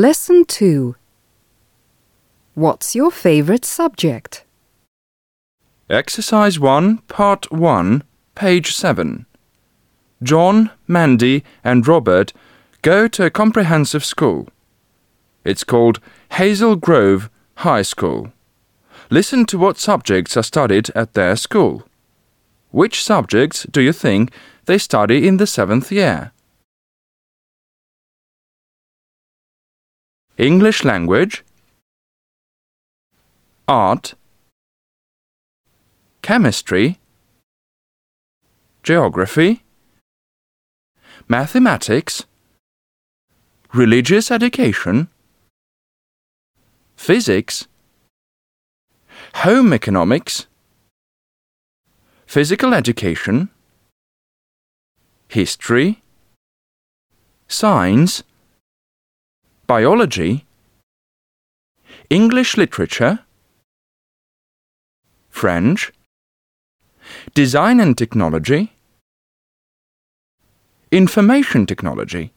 Lesson 2 What's your favorite subject? Exercise 1, Part 1, page 7. John, Mandy, and Robert go to a comprehensive school. It's called Hazel Grove High School. Listen to what subjects are studied at their school. Which subjects do you think they study in the seventh year? English language, art, chemistry, geography, mathematics, religious education, physics, home economics, physical education, history, science, biology, English literature, French, design and technology, information technology.